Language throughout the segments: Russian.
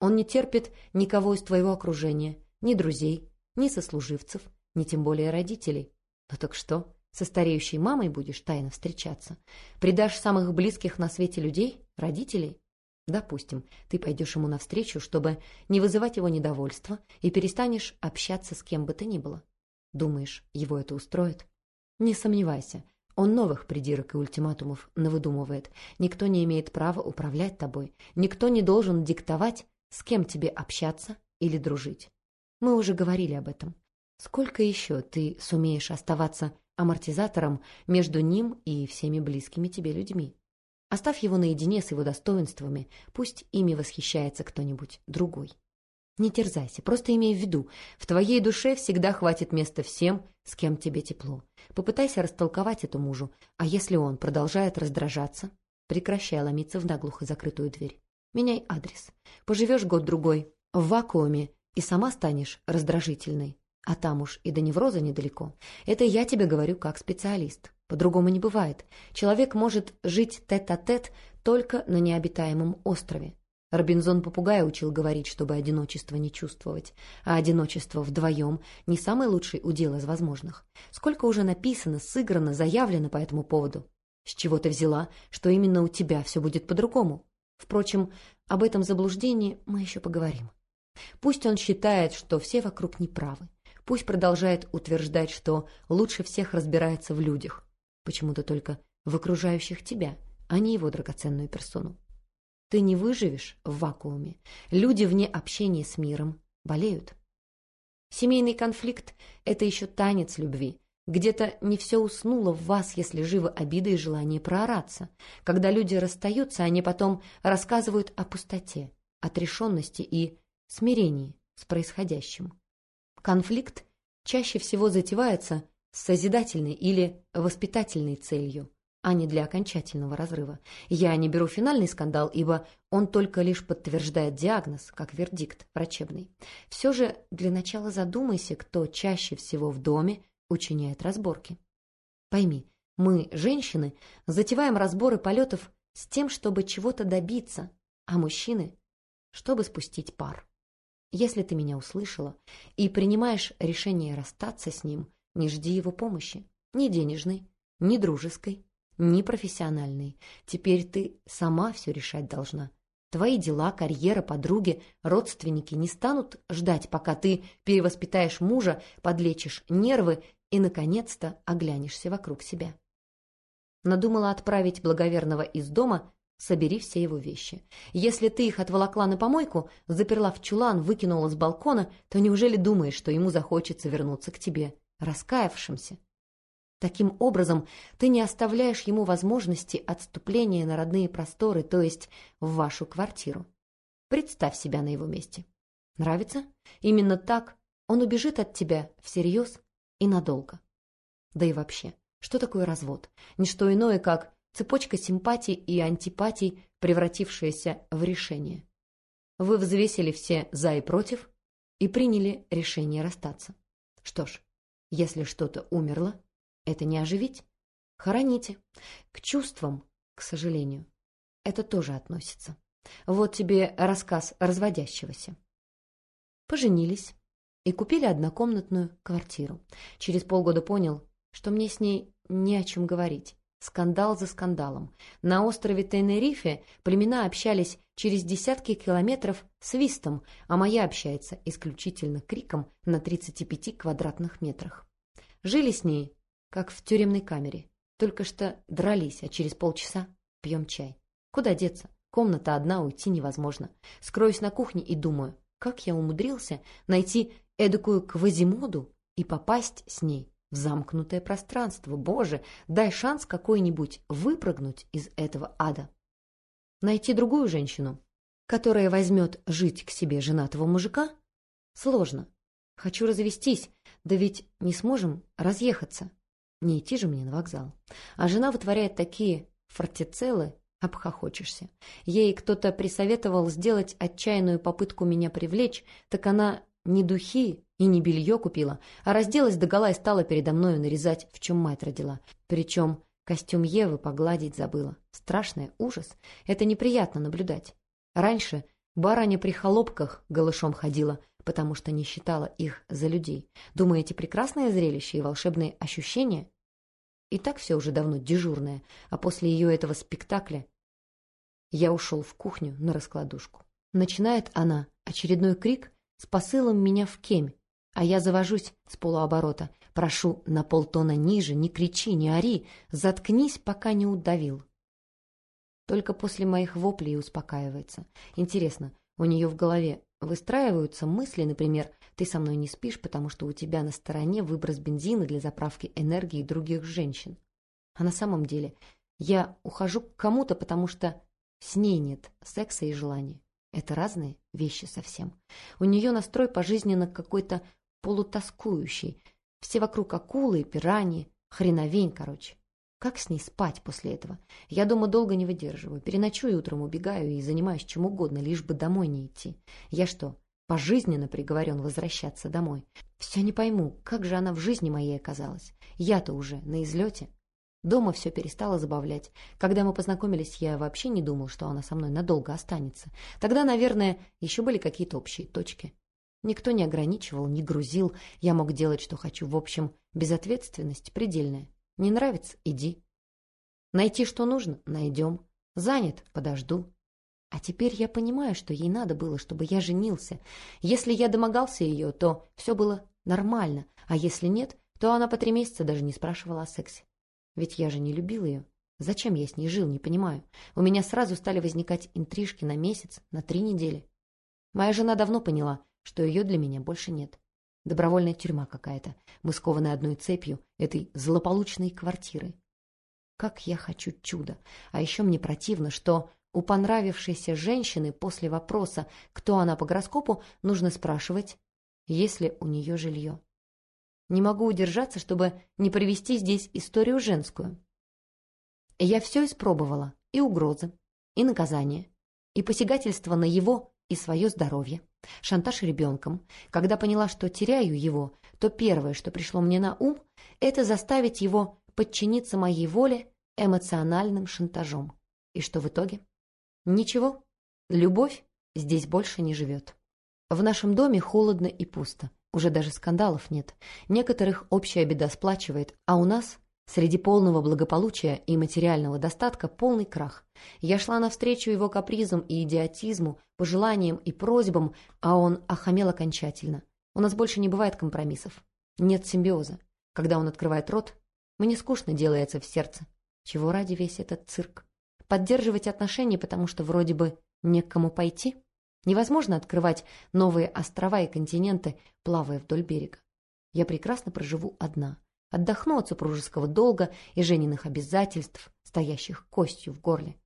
Он не терпит никого из твоего окружения, ни друзей, ни сослуживцев, ни тем более родителей. Ну так что, со стареющей мамой будешь тайно встречаться? Предашь самых близких на свете людей, родителей? Допустим, ты пойдешь ему навстречу, чтобы не вызывать его недовольства, и перестанешь общаться с кем бы то ни было. Думаешь, его это устроит? Не сомневайся, он новых придирок и ультиматумов навыдумывает. Никто не имеет права управлять тобой, никто не должен диктовать, с кем тебе общаться или дружить. Мы уже говорили об этом. Сколько еще ты сумеешь оставаться амортизатором между ним и всеми близкими тебе людьми? Оставь его наедине с его достоинствами, пусть ими восхищается кто-нибудь другой. Не терзайся, просто имей в виду, в твоей душе всегда хватит места всем, с кем тебе тепло. Попытайся растолковать это мужу, а если он продолжает раздражаться, прекращай ломиться в наглухо закрытую дверь. Меняй адрес. Поживешь год-другой в вакууме и сама станешь раздражительной. А там уж и до невроза недалеко. Это я тебе говорю как специалист. По-другому не бывает. Человек может жить тет-а-тет -тет только на необитаемом острове. Робинзон попугая учил говорить, чтобы одиночество не чувствовать. А одиночество вдвоем – не самый лучший удел из возможных. Сколько уже написано, сыграно, заявлено по этому поводу. С чего ты взяла, что именно у тебя все будет по-другому? Впрочем, об этом заблуждении мы еще поговорим. Пусть он считает, что все вокруг неправы. Пусть продолжает утверждать, что лучше всех разбирается в людях. Почему-то только в окружающих тебя, а не его драгоценную персону. Ты не выживешь в вакууме. Люди вне общения с миром болеют. Семейный конфликт – это еще танец любви. Где-то не все уснуло в вас, если живы обиды и желание проораться. Когда люди расстаются, они потом рассказывают о пустоте, отрешенности и смирении с происходящим. Конфликт чаще всего затевается с созидательной или воспитательной целью, а не для окончательного разрыва. Я не беру финальный скандал, ибо он только лишь подтверждает диагноз, как вердикт врачебный. Все же для начала задумайся, кто чаще всего в доме учиняет разборки. Пойми, мы, женщины, затеваем разборы полетов с тем, чтобы чего-то добиться, а мужчины, чтобы спустить пар. Если ты меня услышала и принимаешь решение расстаться с ним, не жди его помощи. Ни денежной, ни дружеской, ни профессиональной. Теперь ты сама все решать должна. Твои дела, карьера, подруги, родственники не станут ждать, пока ты перевоспитаешь мужа, подлечишь нервы и, наконец-то, оглянешься вокруг себя. Надумала отправить благоверного из дома Собери все его вещи. Если ты их отволокла на помойку, заперла в чулан, выкинула с балкона, то неужели думаешь, что ему захочется вернуться к тебе, раскаявшимся? Таким образом, ты не оставляешь ему возможности отступления на родные просторы, то есть в вашу квартиру. Представь себя на его месте. Нравится? Именно так он убежит от тебя всерьез и надолго. Да и вообще, что такое развод? Ничто иное, как цепочка симпатий и антипатий, превратившаяся в решение. Вы взвесили все «за» и «против» и приняли решение расстаться. Что ж, если что-то умерло, это не оживить. Хороните. К чувствам, к сожалению, это тоже относится. Вот тебе рассказ разводящегося. Поженились и купили однокомнатную квартиру. Через полгода понял, что мне с ней не о чем говорить. Скандал за скандалом. На острове Тенерифе племена общались через десятки километров свистом, а моя общается исключительно криком на 35 квадратных метрах. Жили с ней, как в тюремной камере. Только что дрались, а через полчаса пьем чай. Куда деться? Комната одна, уйти невозможно. Скроюсь на кухне и думаю, как я умудрился найти эдакую квазимоду и попасть с ней в замкнутое пространство. Боже, дай шанс какой-нибудь выпрыгнуть из этого ада. Найти другую женщину, которая возьмет жить к себе женатого мужика, сложно. Хочу развестись, да ведь не сможем разъехаться. Не идти же мне на вокзал. А жена вытворяет такие фортицеллы, обхохочешься. Ей кто-то присоветовал сделать отчаянную попытку меня привлечь, так она не духи и не белье купила, а разделась догола и стала передо мною нарезать, в чем мать родила. Причем костюм Евы погладить забыла. Страшный ужас. Это неприятно наблюдать. Раньше Барыня при холопках голышом ходила, потому что не считала их за людей. Думаете, прекрасное зрелище и волшебные ощущения? И так все уже давно дежурное, а после ее этого спектакля я ушел в кухню на раскладушку. Начинает она очередной крик с посылом меня в кемь, а я завожусь с полуоборота. Прошу на полтона ниже, не кричи, не ори, заткнись, пока не удавил. Только после моих воплей успокаивается. Интересно, у нее в голове выстраиваются мысли, например, «ты со мной не спишь, потому что у тебя на стороне выброс бензина для заправки энергии других женщин». А на самом деле я ухожу к кому-то, потому что с ней нет секса и желания. Это разные вещи совсем. У нее настрой пожизненно какой-то полутоскующий. Все вокруг акулы, пираньи, хреновень, короче. Как с ней спать после этого? Я дома долго не выдерживаю. Переночую утром, убегаю и занимаюсь чем угодно, лишь бы домой не идти. Я что, пожизненно приговорен возвращаться домой? Все не пойму, как же она в жизни моей оказалась? Я-то уже на излете. Дома все перестало забавлять. Когда мы познакомились, я вообще не думал, что она со мной надолго останется. Тогда, наверное, еще были какие-то общие точки. Никто не ограничивал, не грузил. Я мог делать, что хочу. В общем, безответственность предельная. Не нравится – иди. Найти, что нужно – найдем. Занят – подожду. А теперь я понимаю, что ей надо было, чтобы я женился. Если я домогался ее, то все было нормально. А если нет, то она по три месяца даже не спрашивала о сексе. Ведь я же не любил ее. Зачем я с ней жил, не понимаю. У меня сразу стали возникать интрижки на месяц, на три недели. Моя жена давно поняла, что ее для меня больше нет. Добровольная тюрьма какая-то. Мы скованы одной цепью, этой злополучной квартиры. Как я хочу чуда. А еще мне противно, что у понравившейся женщины после вопроса, кто она по гороскопу, нужно спрашивать, есть ли у нее жилье. Не могу удержаться, чтобы не привести здесь историю женскую. Я все испробовала. И угрозы, и наказание, и посягательство на его и свое здоровье, шантаж ребенком. Когда поняла, что теряю его, то первое, что пришло мне на ум, это заставить его подчиниться моей воле эмоциональным шантажом. И что в итоге? Ничего. Любовь здесь больше не живет. В нашем доме холодно и пусто. Уже даже скандалов нет. Некоторых общая беда сплачивает, а у нас среди полного благополучия и материального достатка полный крах. Я шла навстречу его капризам и идиотизму, пожеланиям и просьбам, а он охамел окончательно. У нас больше не бывает компромиссов. Нет симбиоза. Когда он открывает рот, мне скучно делается в сердце. Чего ради весь этот цирк? Поддерживать отношения, потому что вроде бы не к кому пойти? Невозможно открывать новые острова и континенты, плавая вдоль берега. Я прекрасно проживу одна. Отдохну от супружеского долга и жененных обязательств, стоящих костью в горле.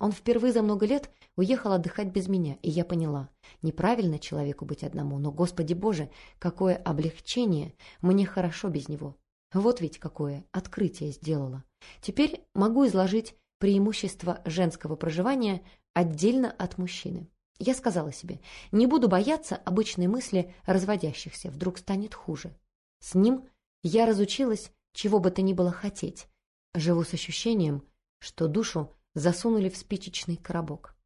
Он впервые за много лет уехал отдыхать без меня, и я поняла, неправильно человеку быть одному, но, Господи Боже, какое облегчение, мне хорошо без него. Вот ведь какое открытие сделала. Теперь могу изложить преимущества женского проживания отдельно от мужчины. Я сказала себе, не буду бояться обычной мысли разводящихся, вдруг станет хуже. С ним я разучилась чего бы то ни было хотеть. Живу с ощущением, что душу засунули в спичечный коробок.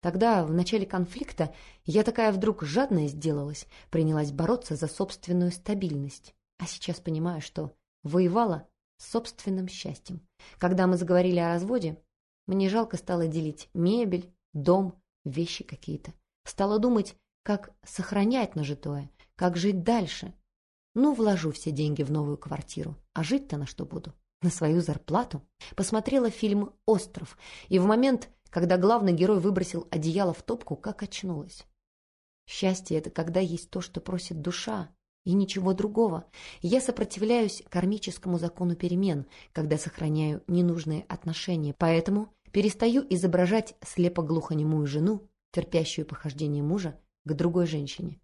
Тогда, в начале конфликта, я такая вдруг жадная сделалась, принялась бороться за собственную стабильность. А сейчас понимаю, что воевала с собственным счастьем. Когда мы заговорили о разводе, мне жалко стало делить мебель, дом, вещи какие-то. Стала думать, как сохранять нажитое, как жить дальше. Ну, вложу все деньги в новую квартиру. А жить-то на что буду? На свою зарплату? Посмотрела фильм «Остров», и в момент, когда главный герой выбросил одеяло в топку, как очнулась. Счастье — это когда есть то, что просит душа, и ничего другого. Я сопротивляюсь кармическому закону перемен, когда сохраняю ненужные отношения, поэтому перестаю изображать слепо-глухонемую жену, терпящую похождение мужа, к другой женщине.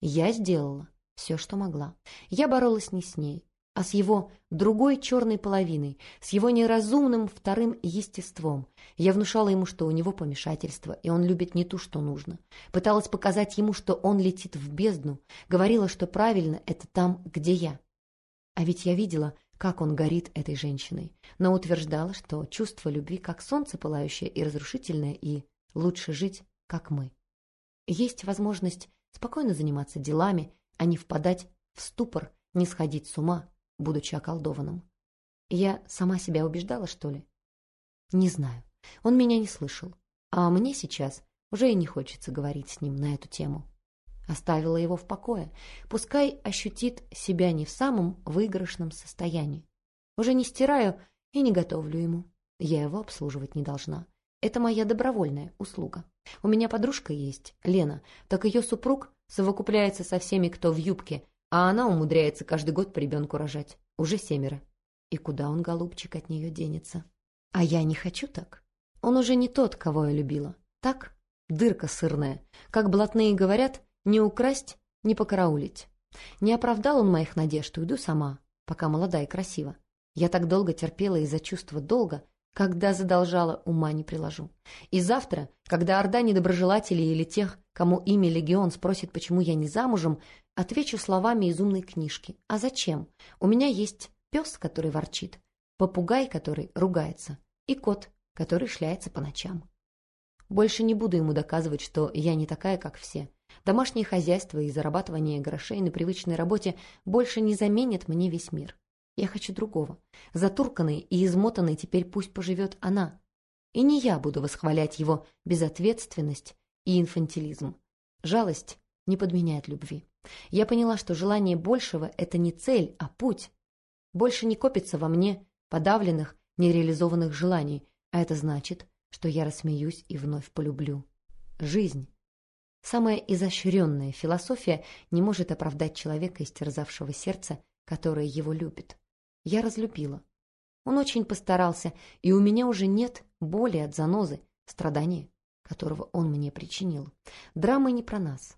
Я сделала все, что могла. Я боролась не с ней, а с его другой черной половиной, с его неразумным вторым естеством. Я внушала ему, что у него помешательство, и он любит не ту, что нужно. Пыталась показать ему, что он летит в бездну, говорила, что правильно это там, где я. А ведь я видела, как он горит этой женщиной, но утверждала, что чувство любви как солнце пылающее и разрушительное, и лучше жить, как мы. есть возможность спокойно заниматься делами, а не впадать в ступор, не сходить с ума, будучи околдованным. Я сама себя убеждала, что ли? Не знаю. Он меня не слышал. А мне сейчас уже и не хочется говорить с ним на эту тему. Оставила его в покое. Пускай ощутит себя не в самом выигрышном состоянии. Уже не стираю и не готовлю ему. Я его обслуживать не должна. Это моя добровольная услуга. У меня подружка есть, Лена, так ее супруг совокупляется со всеми, кто в юбке, а она умудряется каждый год по ребенку рожать. Уже семеро. И куда он, голубчик, от нее денется? А я не хочу так. Он уже не тот, кого я любила. Так? Дырка сырная. Как блатные говорят, не украсть, не покараулить. Не оправдал он моих надежд, уйду сама, пока молода и красива. Я так долго терпела из-за чувства долга, когда задолжала, ума не приложу. И завтра, когда орда недоброжелателей или тех, кому имя Легион спросит, почему я не замужем, отвечу словами из умной книжки. А зачем? У меня есть пес, который ворчит, попугай, который ругается, и кот, который шляется по ночам. Больше не буду ему доказывать, что я не такая, как все. Домашнее хозяйство и зарабатывание грошей на привычной работе больше не заменят мне весь мир. Я хочу другого. Затурканный и измотанный теперь пусть поживет она. И не я буду восхвалять его безответственность и инфантилизм. Жалость не подменяет любви. Я поняла, что желание большего – это не цель, а путь. Больше не копится во мне подавленных, нереализованных желаний, а это значит, что я рассмеюсь и вновь полюблю. Жизнь. Самая изощренная философия не может оправдать человека, истерзавшего сердце, которое его любит. Я разлюбила. Он очень постарался, и у меня уже нет боли от занозы, страдания, которого он мне причинил. Драма не про нас.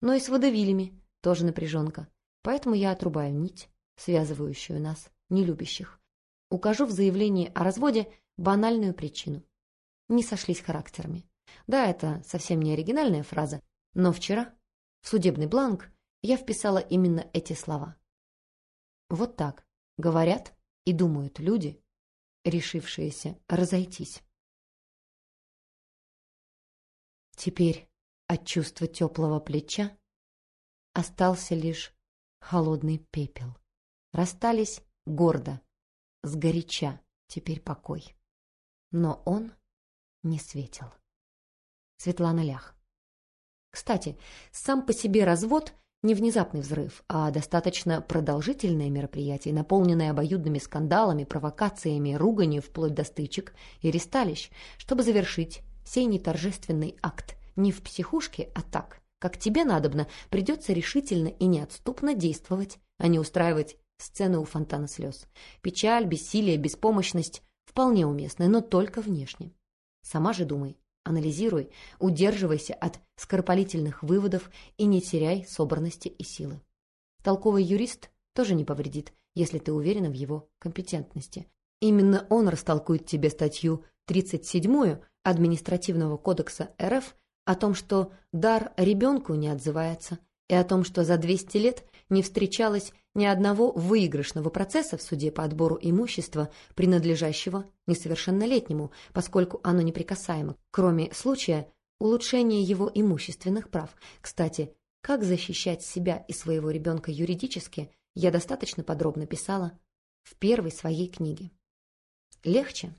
Но и с водовилями тоже напряженка, поэтому я отрубаю нить, связывающую нас, нелюбящих. Укажу в заявлении о разводе банальную причину. Не сошлись характерами. Да, это совсем не оригинальная фраза, но вчера в судебный бланк я вписала именно эти слова. Вот так говорят и думают люди, решившиеся разойтись. Теперь от чувства теплого плеча остался лишь холодный пепел. Расстались гордо, сгоряча, теперь покой. Но он не светил. Светлана Лях. Кстати, сам по себе развод не внезапный взрыв, а достаточно продолжительное мероприятие, наполненное обоюдными скандалами, провокациями, руганью вплоть до стычек и ресталищ, чтобы завершить сей неторжественный акт не в психушке, а так, как тебе надобно, придется решительно и неотступно действовать, а не устраивать сцены у фонтана слез. Печаль, бессилие, беспомощность вполне уместны, но только внешне. Сама же думай, анализируй, удерживайся от скоропалительных выводов и не теряй собранности и силы. Толковый юрист тоже не повредит, если ты уверена в его компетентности. Именно он растолкует тебе статью 37 Административного кодекса РФ о том, что дар ребенку не отзывается, и о том, что за 200 лет не встречалось ни одного выигрышного процесса в суде по отбору имущества, принадлежащего несовершеннолетнему, поскольку оно неприкасаемо, кроме случая улучшения его имущественных прав. Кстати, как защищать себя и своего ребенка юридически, я достаточно подробно писала в первой своей книге. Легче?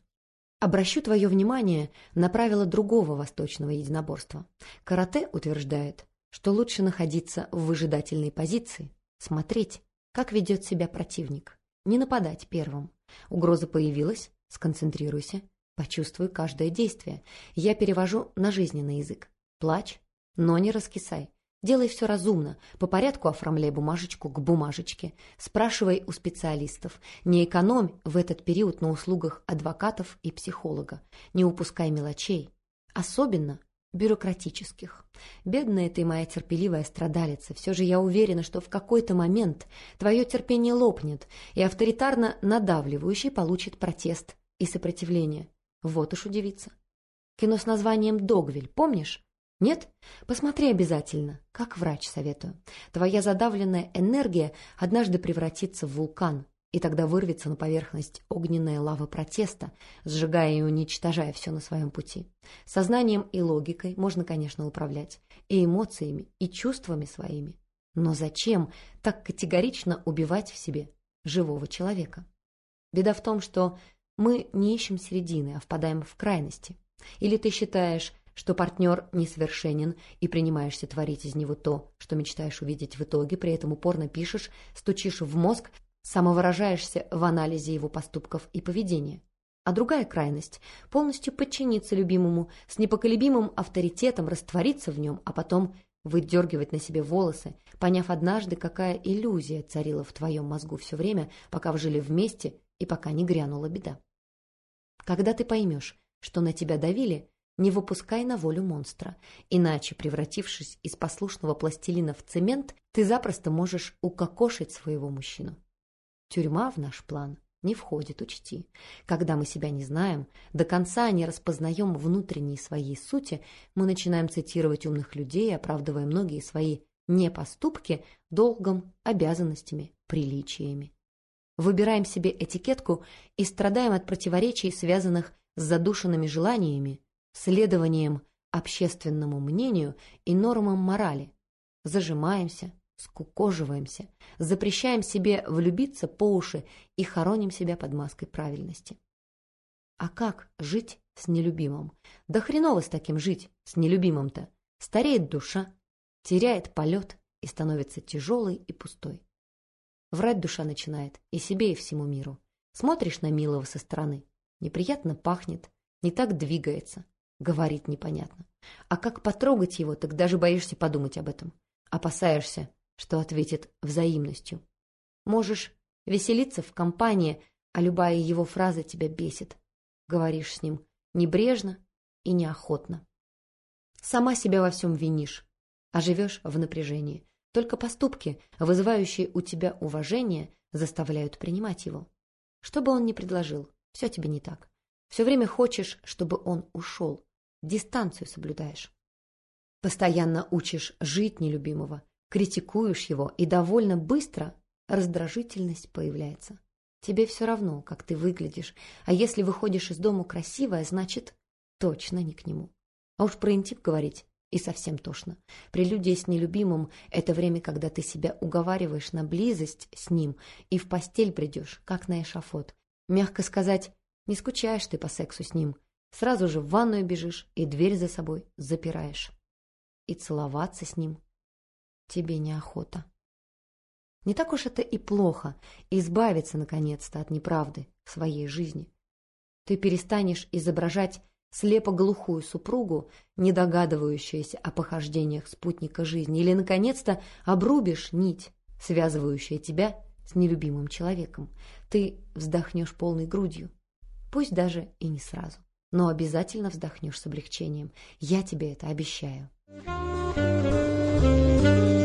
Обращу твое внимание на правила другого восточного единоборства. Карате утверждает, что лучше находиться в выжидательной позиции, смотреть, как ведет себя противник, не нападать первым. Угроза появилась, сконцентрируйся, почувствуй каждое действие. Я перевожу на жизненный язык. Плачь, но не раскисай. Делай все разумно, по порядку оформляй бумажечку к бумажечке, спрашивай у специалистов, не экономь в этот период на услугах адвокатов и психолога, не упускай мелочей, особенно бюрократических. Бедная ты моя терпеливая страдалица, все же я уверена, что в какой-то момент твое терпение лопнет, и авторитарно надавливающий получит протест и сопротивление. Вот уж удивиться. Кино с названием «Догвиль», помнишь? Нет? Посмотри обязательно, как врач советую. Твоя задавленная энергия однажды превратится в вулкан, и тогда вырвется на поверхность огненная лава протеста, сжигая и уничтожая все на своем пути. Сознанием и логикой можно, конечно, управлять. и эмоциями, и чувствами своими. Но зачем так категорично убивать в себе живого человека? Беда в том, что мы не ищем середины, а впадаем в крайности. Или ты считаешь, что партнер несовершенен и принимаешься творить из него то, что мечтаешь увидеть в итоге, при этом упорно пишешь, стучишь в мозг, самовыражаешься в анализе его поступков и поведения. А другая крайность – полностью подчиниться любимому, с непоколебимым авторитетом раствориться в нем, а потом выдергивать на себе волосы, поняв однажды, какая иллюзия царила в твоем мозгу все время, пока вы жили вместе и пока не грянула беда. Когда ты поймешь, что на тебя давили, не выпускай на волю монстра, иначе, превратившись из послушного пластилина в цемент, ты запросто можешь укокошить своего мужчину. Тюрьма в наш план не входит, учти. Когда мы себя не знаем, до конца не распознаем внутренней своей сути, мы начинаем цитировать умных людей, оправдывая многие свои непоступки долгом, обязанностями, приличиями. Выбираем себе этикетку и страдаем от противоречий, связанных с задушенными желаниями, следованием общественному мнению и нормам морали. Зажимаемся, скукоживаемся, запрещаем себе влюбиться по уши и хороним себя под маской правильности. А как жить с нелюбимым? Да хреново с таким жить, с нелюбимым-то. Стареет душа, теряет полет и становится тяжелой и пустой. Врать душа начинает и себе, и всему миру. Смотришь на милого со стороны, неприятно пахнет, не так двигается, говорит непонятно. А как потрогать его, так даже боишься подумать об этом. Опасаешься, что ответит взаимностью. Можешь веселиться в компании, а любая его фраза тебя бесит. Говоришь с ним небрежно и неохотно. Сама себя во всем винишь, а живешь в напряжении. Только поступки, вызывающие у тебя уважение, заставляют принимать его. Что бы он ни предложил, все тебе не так. Все время хочешь, чтобы он ушел. Дистанцию соблюдаешь. Постоянно учишь жить нелюбимого, критикуешь его, и довольно быстро раздражительность появляется. Тебе все равно, как ты выглядишь, а если выходишь из дома красивая, значит, точно не к нему. А уж про интим говорить и совсем тошно. Прелюдия с нелюбимым – это время, когда ты себя уговариваешь на близость с ним и в постель придешь, как на эшафот. Мягко сказать, не скучаешь ты по сексу с ним. Сразу же в ванную бежишь и дверь за собой запираешь. И целоваться с ним тебе неохота. Не так уж это и плохо избавиться, наконец-то, от неправды в своей жизни. Ты перестанешь изображать слепо-глухую супругу, не догадывающуюся о похождениях спутника жизни, или, наконец-то, обрубишь нить, связывающая тебя с нелюбимым человеком. Ты вздохнешь полной грудью, пусть даже и не сразу, но обязательно вздохнешь с облегчением. Я тебе это обещаю. Thank you.